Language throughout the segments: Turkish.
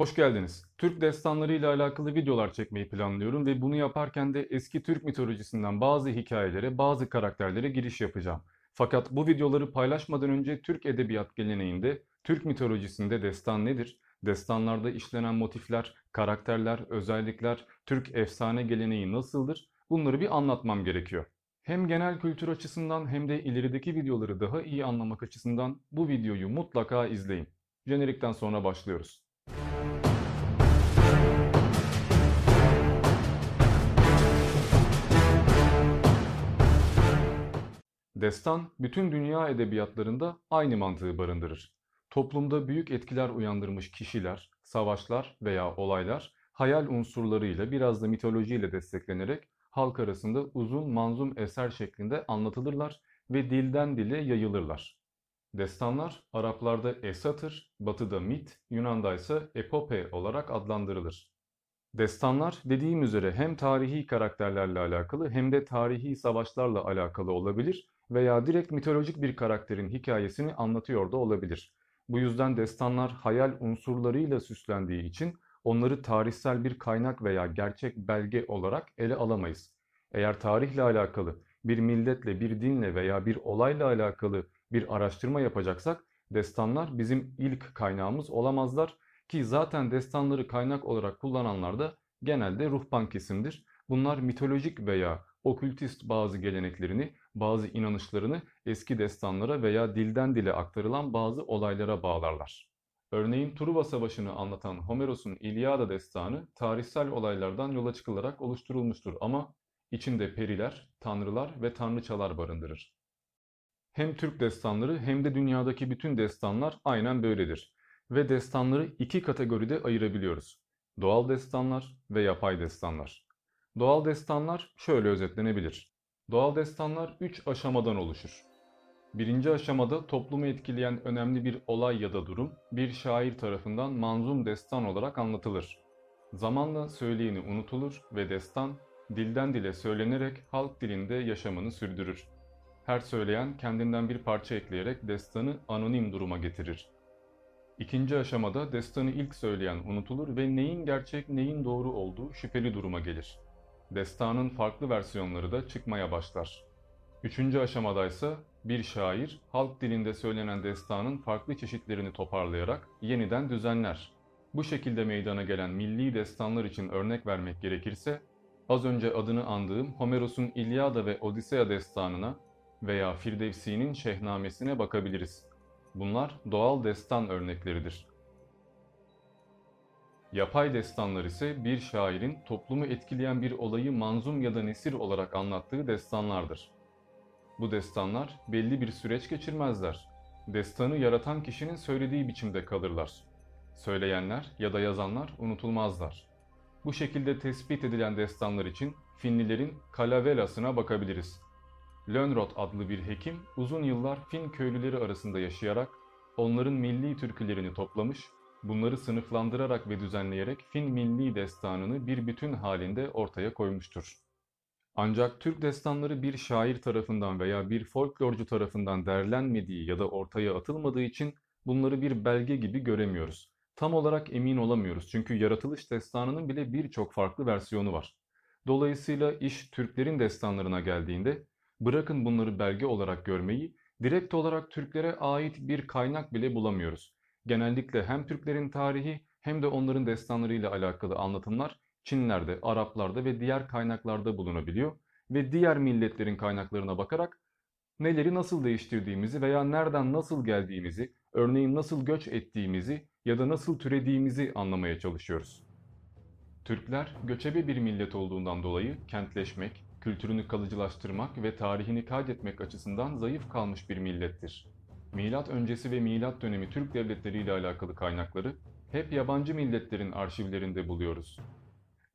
Hoş geldiniz. Türk destanları ile alakalı videolar çekmeyi planlıyorum ve bunu yaparken de eski Türk mitolojisinden bazı hikayelere, bazı karakterlere giriş yapacağım. Fakat bu videoları paylaşmadan önce Türk edebiyat geleneğinde, Türk mitolojisinde destan nedir? Destanlarda işlenen motifler, karakterler, özellikler, Türk efsane geleneği nasıldır? Bunları bir anlatmam gerekiyor. Hem genel kültür açısından hem de ilerideki videoları daha iyi anlamak açısından bu videoyu mutlaka izleyin. Jenerikten sonra başlıyoruz. Destan, bütün dünya edebiyatlarında aynı mantığı barındırır. Toplumda büyük etkiler uyandırmış kişiler, savaşlar veya olaylar hayal unsurlarıyla biraz da mitolojiyle desteklenerek halk arasında uzun manzum eser şeklinde anlatılırlar ve dilden dile yayılırlar. Destanlar Araplarda esatır, Batı'da mit, Yunan'da ise epope olarak adlandırılır. Destanlar dediğim üzere hem tarihi karakterlerle alakalı hem de tarihi savaşlarla alakalı olabilir veya direkt mitolojik bir karakterin hikayesini anlatıyor da olabilir. Bu yüzden destanlar hayal unsurlarıyla süslendiği için onları tarihsel bir kaynak veya gerçek belge olarak ele alamayız. Eğer tarihle alakalı, bir milletle, bir dinle veya bir olayla alakalı bir araştırma yapacaksak destanlar bizim ilk kaynağımız olamazlar ki zaten destanları kaynak olarak kullananlar da genelde ruhban kesimdir. Bunlar mitolojik veya okültist bazı geleneklerini, bazı inanışlarını eski destanlara veya dilden dile aktarılan bazı olaylara bağlarlar. Örneğin Truva Savaşı'nı anlatan Homeros'un İlyada destanı tarihsel olaylardan yola çıkılarak oluşturulmuştur ama içinde periler, tanrılar ve tanrıçalar barındırır. Hem Türk destanları hem de dünyadaki bütün destanlar aynen böyledir. Ve destanları iki kategoride ayırabiliyoruz. Doğal destanlar ve yapay destanlar. Doğal destanlar şöyle özetlenebilir. Doğal destanlar 3 aşamadan oluşur. Birinci aşamada toplumu etkileyen önemli bir olay ya da durum bir şair tarafından manzum destan olarak anlatılır. Zamanla söyleyeni unutulur ve destan dilden dile söylenerek halk dilinde yaşamını sürdürür. Her söyleyen kendinden bir parça ekleyerek destanı anonim duruma getirir. İkinci aşamada destanı ilk söyleyen unutulur ve neyin gerçek neyin doğru olduğu şüpheli duruma gelir. Destanın farklı versiyonları da çıkmaya başlar. Üçüncü aşamada ise bir şair halk dilinde söylenen destanın farklı çeşitlerini toparlayarak yeniden düzenler. Bu şekilde meydana gelen milli destanlar için örnek vermek gerekirse, az önce adını andığım Homeros'un İlyada ve Odisea destanına veya Firdevsi'nin Şehnamesine bakabiliriz. Bunlar doğal destan örnekleridir. Yapay destanlar ise bir şairin toplumu etkileyen bir olayı manzum ya da nesir olarak anlattığı destanlardır. Bu destanlar belli bir süreç geçirmezler. Destanı yaratan kişinin söylediği biçimde kalırlar. Söyleyenler ya da yazanlar unutulmazlar. Bu şekilde tespit edilen destanlar için Finlilerin Kalavelas'ına bakabiliriz. Lönnrot adlı bir hekim uzun yıllar Fin köylüleri arasında yaşayarak onların milli türkülerini toplamış, bunları sınıflandırarak ve düzenleyerek Fin milli destanını bir bütün halinde ortaya koymuştur. Ancak Türk destanları bir şair tarafından veya bir folklorcu tarafından derlenmediği ya da ortaya atılmadığı için bunları bir belge gibi göremiyoruz. Tam olarak emin olamıyoruz çünkü yaratılış destanının bile birçok farklı versiyonu var. Dolayısıyla iş Türklerin destanlarına geldiğinde bırakın bunları belge olarak görmeyi, direkt olarak Türklere ait bir kaynak bile bulamıyoruz. Genellikle hem Türklerin tarihi hem de onların destanlarıyla alakalı anlatımlar Çinlerde, Araplarda ve diğer kaynaklarda bulunabiliyor ve diğer milletlerin kaynaklarına bakarak neleri nasıl değiştirdiğimizi veya nereden nasıl geldiğimizi, örneğin nasıl göç ettiğimizi ya da nasıl türediğimizi anlamaya çalışıyoruz. Türkler göçebe bir millet olduğundan dolayı kentleşmek, kültürünü kalıcılaştırmak ve tarihini kaydetmek açısından zayıf kalmış bir millettir. Milat öncesi ve milat dönemi Türk devletleri ile alakalı kaynakları hep yabancı milletlerin arşivlerinde buluyoruz.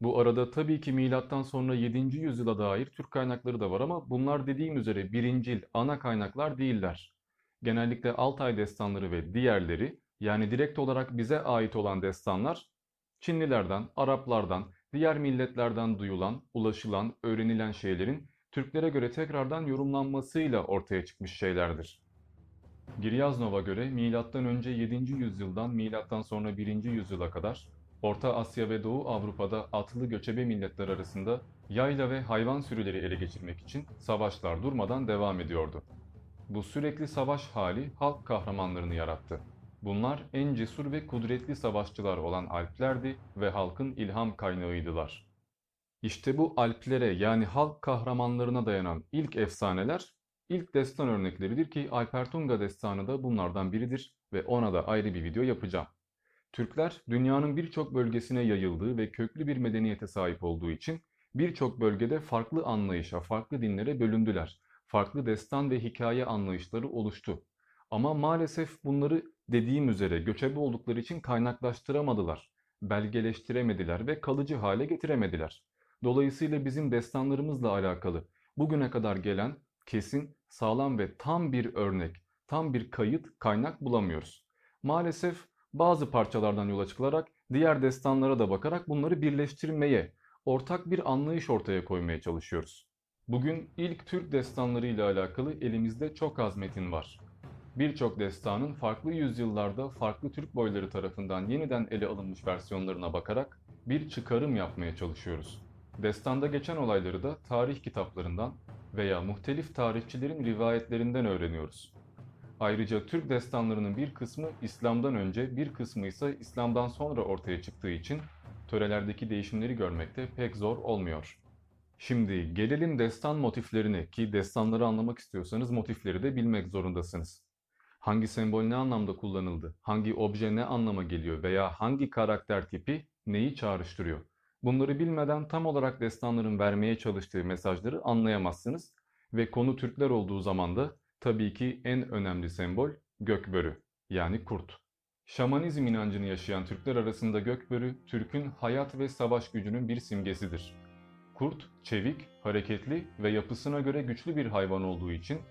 Bu arada tabii ki milattan sonra 7. yüzyıla dair Türk kaynakları da var ama bunlar dediğim üzere birincil, ana kaynaklar değiller. Genellikle Altay destanları ve diğerleri yani direkt olarak bize ait olan destanlar Çinlilerden, Araplardan, diğer milletlerden duyulan, ulaşılan, öğrenilen şeylerin Türklere göre tekrardan yorumlanmasıyla ortaya çıkmış şeylerdir. Giryaznova göre M.Ö. 7. yüzyıldan M.Ö. 1. yüzyıla kadar Orta Asya ve Doğu Avrupa'da atlı göçebe milletler arasında yayla ve hayvan sürüleri ele geçirmek için savaşlar durmadan devam ediyordu. Bu sürekli savaş hali halk kahramanlarını yarattı. Bunlar en cesur ve kudretli savaşçılar olan Alplerdi ve halkın ilham kaynağıydılar. İşte bu Alplere yani halk kahramanlarına dayanan ilk efsaneler, ilk destan örnekleridir ki Alpertunga destanı da bunlardan biridir ve ona da ayrı bir video yapacağım. Türkler dünyanın birçok bölgesine yayıldığı ve köklü bir medeniyete sahip olduğu için birçok bölgede farklı anlayışa, farklı dinlere bölündüler. Farklı destan ve hikaye anlayışları oluştu. Ama maalesef bunları dediğim üzere göçebe oldukları için kaynaklaştıramadılar, belgeleştiremediler ve kalıcı hale getiremediler. Dolayısıyla bizim destanlarımızla alakalı bugüne kadar gelen kesin, sağlam ve tam bir örnek, tam bir kayıt, kaynak bulamıyoruz. Maalesef bazı parçalardan yola çıkılarak diğer destanlara da bakarak bunları birleştirmeye, ortak bir anlayış ortaya koymaya çalışıyoruz. Bugün ilk Türk destanları ile alakalı elimizde çok az metin var. Birçok destanın farklı yüzyıllarda farklı Türk boyları tarafından yeniden ele alınmış versiyonlarına bakarak bir çıkarım yapmaya çalışıyoruz. Destanda geçen olayları da tarih kitaplarından veya muhtelif tarihçilerin rivayetlerinden öğreniyoruz. Ayrıca Türk destanlarının bir kısmı İslam'dan önce, bir kısmı ise İslam'dan sonra ortaya çıktığı için törelerdeki değişimleri görmekte pek zor olmuyor. Şimdi gelelim destan motiflerine ki destanları anlamak istiyorsanız motifleri de bilmek zorundasınız. Hangi sembol ne anlamda kullanıldı, hangi obje ne anlama geliyor veya hangi karakter tipi neyi çağrıştırıyor? Bunları bilmeden tam olarak destanların vermeye çalıştığı mesajları anlayamazsınız ve konu Türkler olduğu zaman da tabii ki en önemli sembol gökbörü yani kurt. Şamanizm inancını yaşayan Türkler arasında gökbörü, Türk'ün hayat ve savaş gücünün bir simgesidir. Kurt, çevik, hareketli ve yapısına göre güçlü bir hayvan olduğu için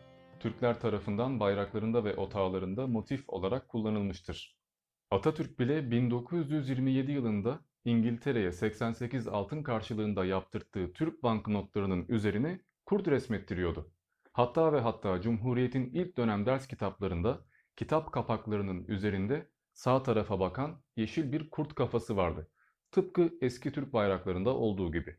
Türkler tarafından bayraklarında ve otağlarında motif olarak kullanılmıştır. Atatürk bile 1927 yılında İngiltere'ye 88 altın karşılığında yaptırttığı Türk banknotlarının üzerine kurt resmettiriyordu. Hatta ve hatta Cumhuriyet'in ilk dönem ders kitaplarında kitap kapaklarının üzerinde sağ tarafa bakan yeşil bir kurt kafası vardı. Tıpkı eski Türk bayraklarında olduğu gibi.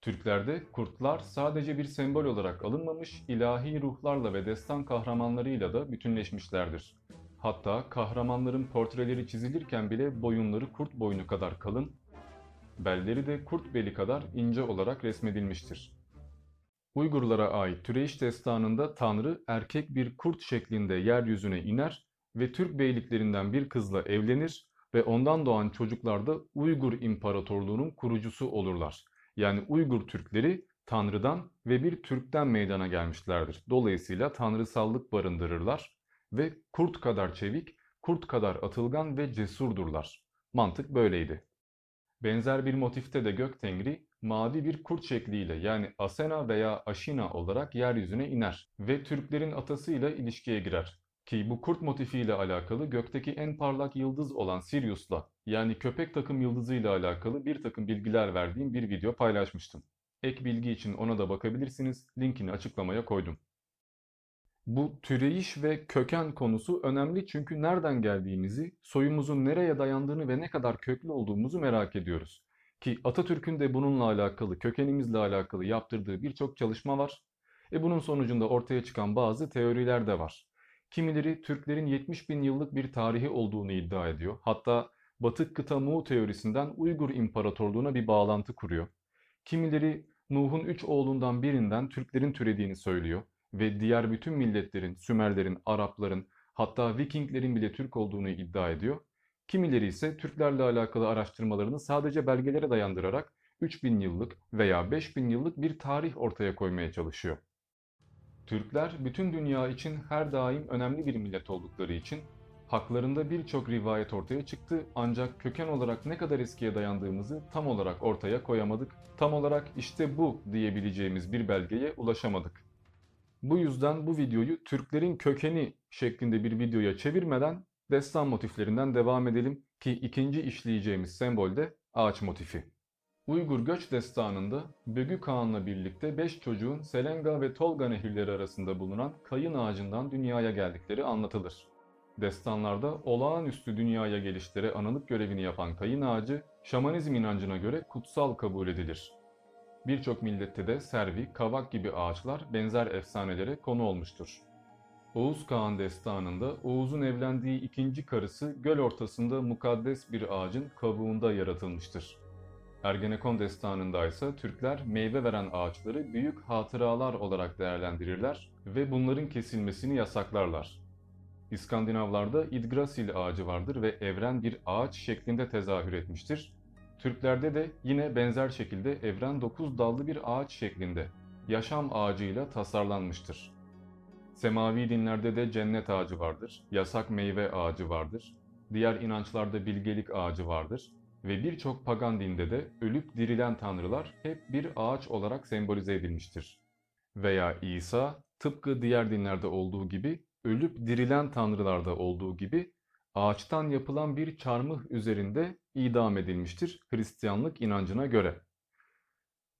Türklerde kurtlar sadece bir sembol olarak alınmamış, ilahi ruhlarla ve destan kahramanlarıyla da bütünleşmişlerdir. Hatta kahramanların portreleri çizilirken bile boyunları kurt boynu kadar kalın, belleri de kurt beli kadar ince olarak resmedilmiştir. Uygurlara ait Türeyiş destanında Tanrı erkek bir kurt şeklinde yeryüzüne iner ve Türk beyliklerinden bir kızla evlenir ve ondan doğan çocuklar da Uygur İmparatorluğu'nun kurucusu olurlar. Yani Uygur Türkleri Tanrı'dan ve bir Türk'ten meydana gelmişlerdir. Dolayısıyla tanrısallık barındırırlar ve kurt kadar çevik, kurt kadar atılgan ve cesurdurlar. Mantık böyleydi. Benzer bir motifte de gök tengri mavi bir kurt şekliyle yani Asena veya Aşina olarak yeryüzüne iner ve Türklerin atasıyla ilişkiye girer. Ki bu kurt motifiyle alakalı gökteki en parlak yıldız olan Sirius'la yani köpek takım yıldızıyla alakalı bir takım bilgiler verdiğim bir video paylaşmıştım. Ek bilgi için ona da bakabilirsiniz. Linkini açıklamaya koydum. Bu türeyiş ve köken konusu önemli çünkü nereden geldiğimizi, soyumuzun nereye dayandığını ve ne kadar köklü olduğumuzu merak ediyoruz. Ki Atatürk'ün de bununla alakalı, kökenimizle alakalı yaptırdığı birçok çalışma var. E bunun sonucunda ortaya çıkan bazı teoriler de var. Kimileri Türklerin 70 bin yıllık bir tarihi olduğunu iddia ediyor. Hatta Batı kıta Mu teorisinden Uygur İmparatorluğu'na bir bağlantı kuruyor. Kimileri Nuh'un üç oğlundan birinden Türklerin türediğini söylüyor ve diğer bütün milletlerin, Sümerlerin, Arapların hatta Vikinglerin bile Türk olduğunu iddia ediyor. Kimileri ise Türklerle alakalı araştırmalarını sadece belgelere dayandırarak 3000 yıllık veya 5000 yıllık bir tarih ortaya koymaya çalışıyor. Türkler bütün dünya için her daim önemli bir millet oldukları için haklarında birçok rivayet ortaya çıktı ancak köken olarak ne kadar eskiye dayandığımızı tam olarak ortaya koyamadık. Tam olarak işte bu diyebileceğimiz bir belgeye ulaşamadık. Bu yüzden bu videoyu Türklerin kökeni şeklinde bir videoya çevirmeden destan motiflerinden devam edelim ki ikinci işleyeceğimiz sembol de ağaç motifi. Uygur Göç Destanı'nda Bögü Kağan'la birlikte 5 çocuğun Selenga ve Tolga nehirleri arasında bulunan kayın ağacından dünyaya geldikleri anlatılır. Destanlarda olağanüstü dünyaya gelişlere anılık görevini yapan kayın ağacı, şamanizm inancına göre kutsal kabul edilir. Birçok millette de servi, kavak gibi ağaçlar benzer efsanelere konu olmuştur. Oğuz Kağan destanında Oğuz'un evlendiği ikinci karısı göl ortasında mukaddes bir ağacın kabuğunda yaratılmıştır. Ergenekon destanında ise Türkler meyve veren ağaçları büyük hatıralar olarak değerlendirirler ve bunların kesilmesini yasaklarlar. İskandinavlarda Yggdrasil ağacı vardır ve evren bir ağaç şeklinde tezahür etmiştir. Türklerde de yine benzer şekilde evren dokuz dallı bir ağaç şeklinde, yaşam ağacıyla tasarlanmıştır. Semavi dinlerde de cennet ağacı vardır, yasak meyve ağacı vardır, diğer inançlarda bilgelik ağacı vardır ve birçok pagan dinde de ölüp dirilen tanrılar hep bir ağaç olarak sembolize edilmiştir. Veya İsa tıpkı diğer dinlerde olduğu gibi ölüp dirilen tanrılarda olduğu gibi ağaçtan yapılan bir çarmıh üzerinde idam edilmiştir Hristiyanlık inancına göre.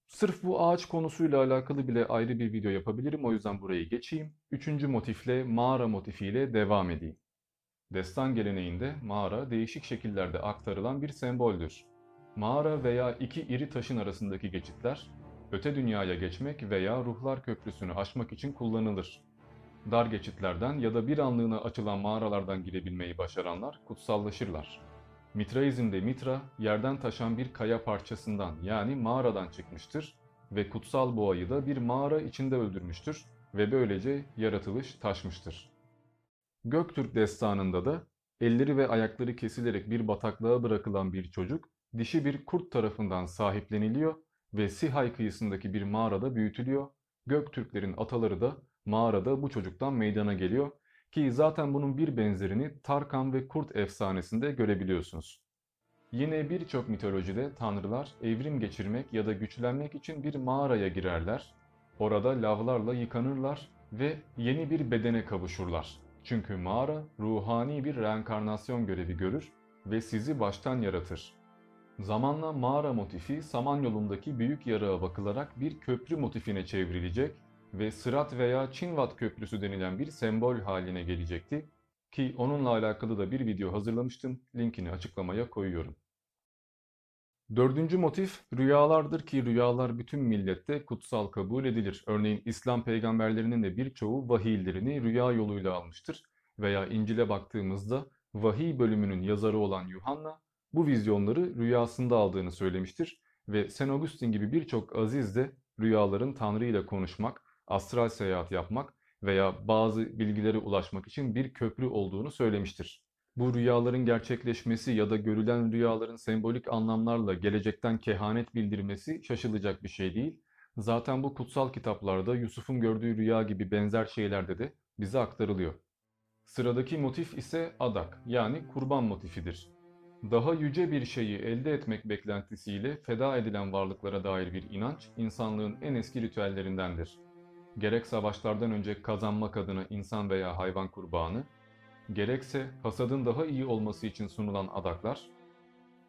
Sırf bu ağaç konusuyla alakalı bile ayrı bir video yapabilirim o yüzden burayı geçeyim. Üçüncü motifle mağara motifiyle devam edeyim. Destan geleneğinde mağara değişik şekillerde aktarılan bir semboldür. Mağara veya iki iri taşın arasındaki geçitler öte dünyaya geçmek veya ruhlar köprüsünü aşmak için kullanılır. Dar geçitlerden ya da bir anlığına açılan mağaralardan girebilmeyi başaranlar kutsallaşırlar. Mitraizmde Mitra, yerden taşan bir kaya parçasından yani mağaradan çıkmıştır ve kutsal boğayı da bir mağara içinde öldürmüştür ve böylece yaratılış taşmıştır. Göktürk destanında da elleri ve ayakları kesilerek bir bataklığa bırakılan bir çocuk dişi bir kurt tarafından sahipleniliyor ve Sihay kıyısındaki bir mağarada büyütülüyor. Göktürklerin ataları da mağarada bu çocuktan meydana geliyor ki zaten bunun bir benzerini Tarkan ve Kurt efsanesinde görebiliyorsunuz. Yine birçok mitolojide tanrılar evrim geçirmek ya da güçlenmek için bir mağaraya girerler. Orada lavlarla yıkanırlar ve yeni bir bedene kavuşurlar. Çünkü mağara ruhani bir reenkarnasyon görevi görür ve sizi baştan yaratır. Zamanla mağara motifi Samanyolu'ndaki büyük yarığa bakılarak bir köprü motifine çevrilecek ve Sırat veya Çinvat Köprüsü denilen bir sembol haline gelecekti ki onunla alakalı da bir video hazırlamıştım. Linkini açıklamaya koyuyorum. Dördüncü motif rüyalardır ki rüyalar bütün millette kutsal kabul edilir. Örneğin İslam peygamberlerinin de birçoğu vahiylerini rüya yoluyla almıştır. Veya İncil'e baktığımızda vahiy bölümünün yazarı olan Yuhanna bu vizyonları rüyasında aldığını söylemiştir. Ve Sen Augustin gibi birçok aziz de rüyaların Tanrı ile konuşmak, astral seyahat yapmak veya bazı bilgilere ulaşmak için bir köprü olduğunu söylemiştir. Bu rüyaların gerçekleşmesi ya da görülen rüyaların sembolik anlamlarla gelecekten kehanet bildirmesi şaşılacak bir şey değil. Zaten bu kutsal kitaplarda Yusuf'un gördüğü rüya gibi benzer şeylerde de bize aktarılıyor. Sıradaki motif ise adak yani kurban motifidir. Daha yüce bir şeyi elde etmek beklentisiyle feda edilen varlıklara dair bir inanç insanlığın en eski ritüellerindendir. Gerek savaşlardan önce kazanmak adına insan veya hayvan kurbanı, gerekse hasadın daha iyi olması için sunulan adaklar,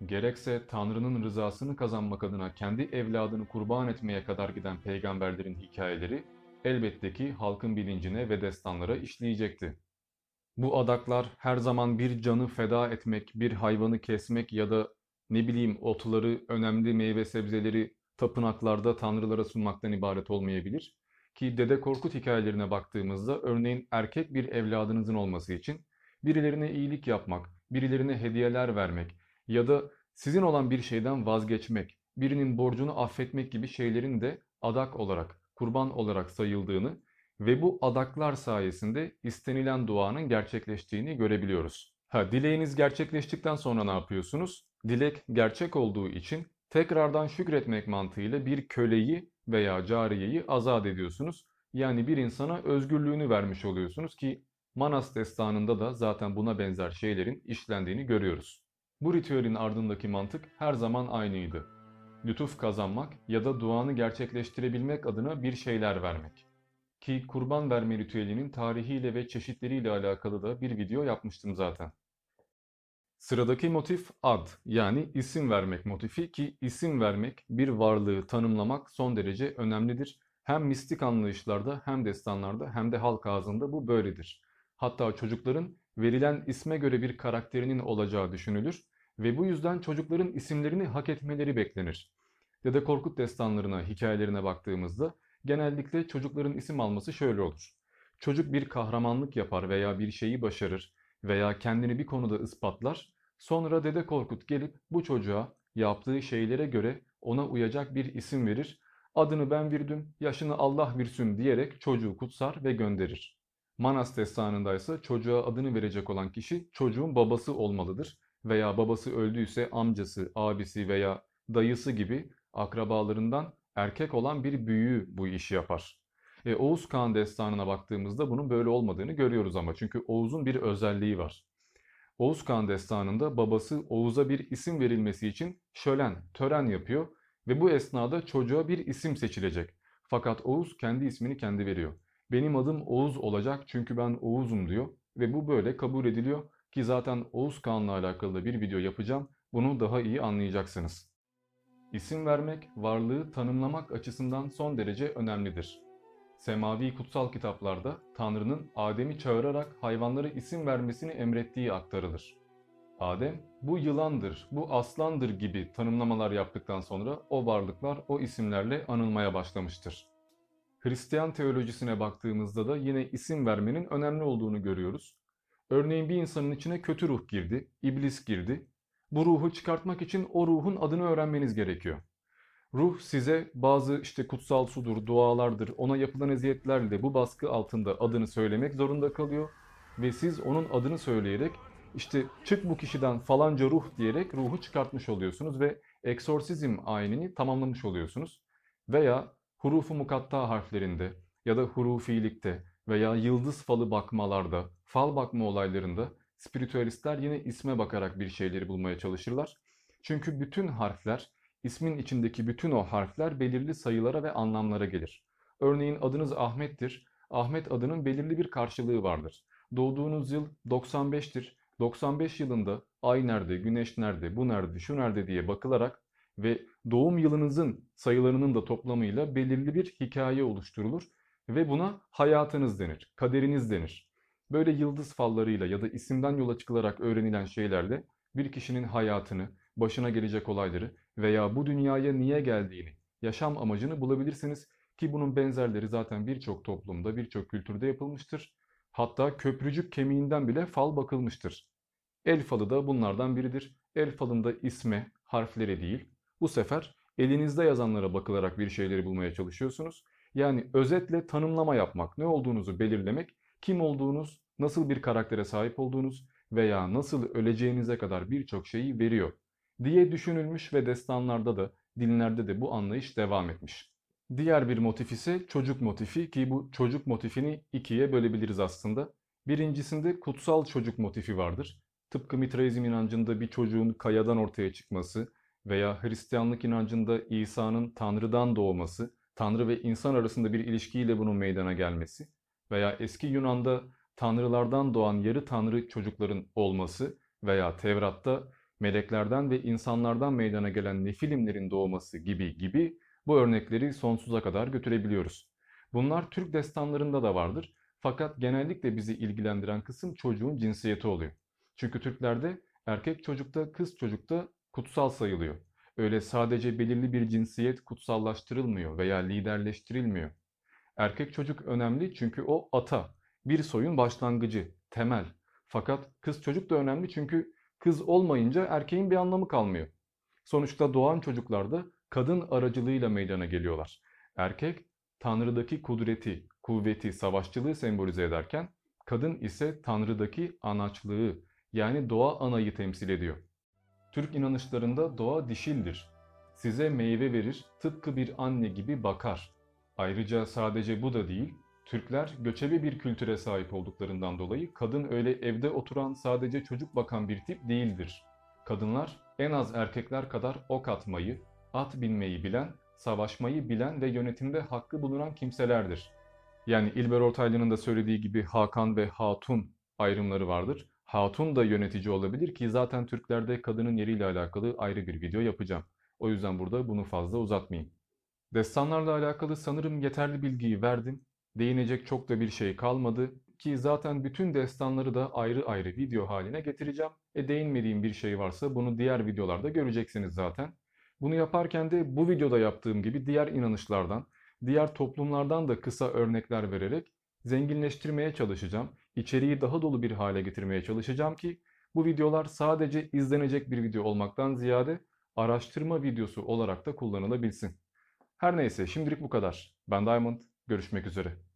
gerekse Tanrı'nın rızasını kazanmak adına kendi evladını kurban etmeye kadar giden peygamberlerin hikayeleri elbette ki halkın bilincine ve destanlara işleyecekti. Bu adaklar her zaman bir canı feda etmek, bir hayvanı kesmek ya da ne bileyim otları, önemli meyve sebzeleri tapınaklarda tanrılara sunmaktan ibaret olmayabilir. Ki Dede Korkut hikayelerine baktığımızda örneğin erkek bir evladınızın olması için birilerine iyilik yapmak, birilerine hediyeler vermek ya da sizin olan bir şeyden vazgeçmek, birinin borcunu affetmek gibi şeylerin de adak olarak, kurban olarak sayıldığını ve bu adaklar sayesinde istenilen duanın gerçekleştiğini görebiliyoruz. Ha, dileğiniz gerçekleştikten sonra ne yapıyorsunuz? Dilek gerçek olduğu için tekrardan şükretmek mantığıyla bir köleyi veya cariyeyi azat ediyorsunuz. Yani bir insana özgürlüğünü vermiş oluyorsunuz ki Manas destanında da zaten buna benzer şeylerin işlendiğini görüyoruz. Bu ritüelin ardındaki mantık her zaman aynıydı. Lütuf kazanmak ya da duanı gerçekleştirebilmek adına bir şeyler vermek. Ki kurban verme ritüelinin tarihiyle ve çeşitleriyle alakalı da bir video yapmıştım zaten. Sıradaki motif ad yani isim vermek motifi ki isim vermek bir varlığı tanımlamak son derece önemlidir. Hem mistik anlayışlarda hem destanlarda hem de halk ağzında bu böyledir. Hatta çocukların verilen isme göre bir karakterinin olacağı düşünülür ve bu yüzden çocukların isimlerini hak etmeleri beklenir. Dede Korkut destanlarına, hikayelerine baktığımızda genellikle çocukların isim alması şöyle olur. Çocuk bir kahramanlık yapar veya bir şeyi başarır veya kendini bir konuda ispatlar. Sonra Dede Korkut gelip bu çocuğa yaptığı şeylere göre ona uyacak bir isim verir. Adını ben verdim, yaşını Allah bilsin diyerek çocuğu kutsar ve gönderir. Manas destanında çocuğa adını verecek olan kişi çocuğun babası olmalıdır veya babası öldüyse amcası, abisi veya dayısı gibi akrabalarından erkek olan bir büyüğü bu işi yapar. E, Oğuz Kağan destanına baktığımızda bunun böyle olmadığını görüyoruz ama çünkü Oğuz'un bir özelliği var. Oğuz Kağan destanında babası Oğuz'a bir isim verilmesi için şölen, tören yapıyor ve bu esnada çocuğa bir isim seçilecek. Fakat Oğuz kendi ismini kendi veriyor. Benim adım Oğuz olacak çünkü ben Oğuz'um diyor ve bu böyle kabul ediliyor ki zaten Oğuz Kağan'la alakalı da bir video yapacağım. Bunu daha iyi anlayacaksınız. İsim vermek, varlığı tanımlamak açısından son derece önemlidir. Semavi kutsal kitaplarda Tanrı'nın Adem'i çağırarak hayvanlara isim vermesini emrettiği aktarılır. Adem, bu yılandır, bu aslandır gibi tanımlamalar yaptıktan sonra o varlıklar o isimlerle anılmaya başlamıştır. Hristiyan teolojisine baktığımızda da yine isim vermenin önemli olduğunu görüyoruz. Örneğin bir insanın içine kötü ruh girdi, iblis girdi. Bu ruhu çıkartmak için o ruhun adını öğrenmeniz gerekiyor. Ruh size bazı işte kutsal sudur, dualardır, ona yapılan eziyetlerle bu baskı altında adını söylemek zorunda kalıyor. Ve siz onun adını söyleyerek işte çık bu kişiden falanca ruh diyerek ruhu çıkartmış oluyorsunuz ve eksorsizm ayinini tamamlamış oluyorsunuz. Veya hurufu mukatta harflerinde ya da hurufilikte veya yıldız falı bakmalarda, fal bakma olaylarında spiritüalistler yine isme bakarak bir şeyleri bulmaya çalışırlar. Çünkü bütün harfler, ismin içindeki bütün o harfler belirli sayılara ve anlamlara gelir. Örneğin adınız Ahmet'tir. Ahmet adının belirli bir karşılığı vardır. Doğduğunuz yıl 95'tir. 95 yılında ay nerede, güneş nerede, bu nerede, şu nerede diye bakılarak ve doğum yılınızın sayılarının da toplamıyla belirli bir hikaye oluşturulur ve buna hayatınız denir, kaderiniz denir. Böyle yıldız fallarıyla ya da isimden yola çıkılarak öğrenilen şeylerle bir kişinin hayatını, başına gelecek olayları veya bu dünyaya niye geldiğini, yaşam amacını bulabilirsiniz ki bunun benzerleri zaten birçok toplumda, birçok kültürde yapılmıştır. Hatta köprücük kemiğinden bile fal bakılmıştır. El falı da bunlardan biridir. El falında isme, harflere değil, bu sefer elinizde yazanlara bakılarak bir şeyleri bulmaya çalışıyorsunuz. Yani özetle tanımlama yapmak, ne olduğunuzu belirlemek, kim olduğunuz, nasıl bir karaktere sahip olduğunuz veya nasıl öleceğinize kadar birçok şeyi veriyor diye düşünülmüş ve destanlarda da, dinlerde de bu anlayış devam etmiş. Diğer bir motif ise çocuk motifi ki bu çocuk motifini ikiye bölebiliriz aslında. Birincisinde kutsal çocuk motifi vardır. Tıpkı Mitraizm inancında bir çocuğun kayadan ortaya çıkması veya Hristiyanlık inancında İsa'nın Tanrı'dan doğması, Tanrı ve insan arasında bir ilişkiyle bunun meydana gelmesi veya eski Yunan'da tanrılardan doğan yarı tanrı çocukların olması veya Tevrat'ta meleklerden ve insanlardan meydana gelen nefilimlerin doğması gibi gibi bu örnekleri sonsuza kadar götürebiliyoruz. Bunlar Türk destanlarında da vardır fakat genellikle bizi ilgilendiren kısım çocuğun cinsiyeti oluyor. Çünkü Türklerde erkek çocukta kız çocukta kutsal sayılıyor. Öyle sadece belirli bir cinsiyet kutsallaştırılmıyor veya liderleştirilmiyor. Erkek çocuk önemli çünkü o ata, bir soyun başlangıcı, temel. Fakat kız çocuk da önemli çünkü kız olmayınca erkeğin bir anlamı kalmıyor. Sonuçta doğan çocuklar da kadın aracılığıyla meydana geliyorlar. Erkek Tanrı'daki kudreti, kuvveti, savaşçılığı sembolize ederken kadın ise Tanrı'daki anaçlığı yani doğa anayı temsil ediyor. Türk inanışlarında doğa dişildir. Size meyve verir, tıpkı bir anne gibi bakar. Ayrıca sadece bu da değil, Türkler göçebe bir kültüre sahip olduklarından dolayı kadın öyle evde oturan sadece çocuk bakan bir tip değildir. Kadınlar en az erkekler kadar ok atmayı, at binmeyi bilen, savaşmayı bilen ve yönetimde hakkı bulunan kimselerdir. Yani İlber Ortaylı'nın da söylediği gibi Hakan ve Hatun ayrımları vardır. Hatun da yönetici olabilir ki zaten Türklerde kadının yeriyle alakalı ayrı bir video yapacağım. O yüzden burada bunu fazla uzatmayayım. Destanlarla alakalı sanırım yeterli bilgiyi verdim. Değinecek çok da bir şey kalmadı ki zaten bütün destanları da ayrı ayrı video haline getireceğim. E değinmediğim bir şey varsa bunu diğer videolarda göreceksiniz zaten. Bunu yaparken de bu videoda yaptığım gibi diğer inanışlardan, diğer toplumlardan da kısa örnekler vererek zenginleştirmeye çalışacağım. İçeriği daha dolu bir hale getirmeye çalışacağım ki bu videolar sadece izlenecek bir video olmaktan ziyade araştırma videosu olarak da kullanılabilsin. Her neyse şimdilik bu kadar. Ben Diamond. Görüşmek üzere.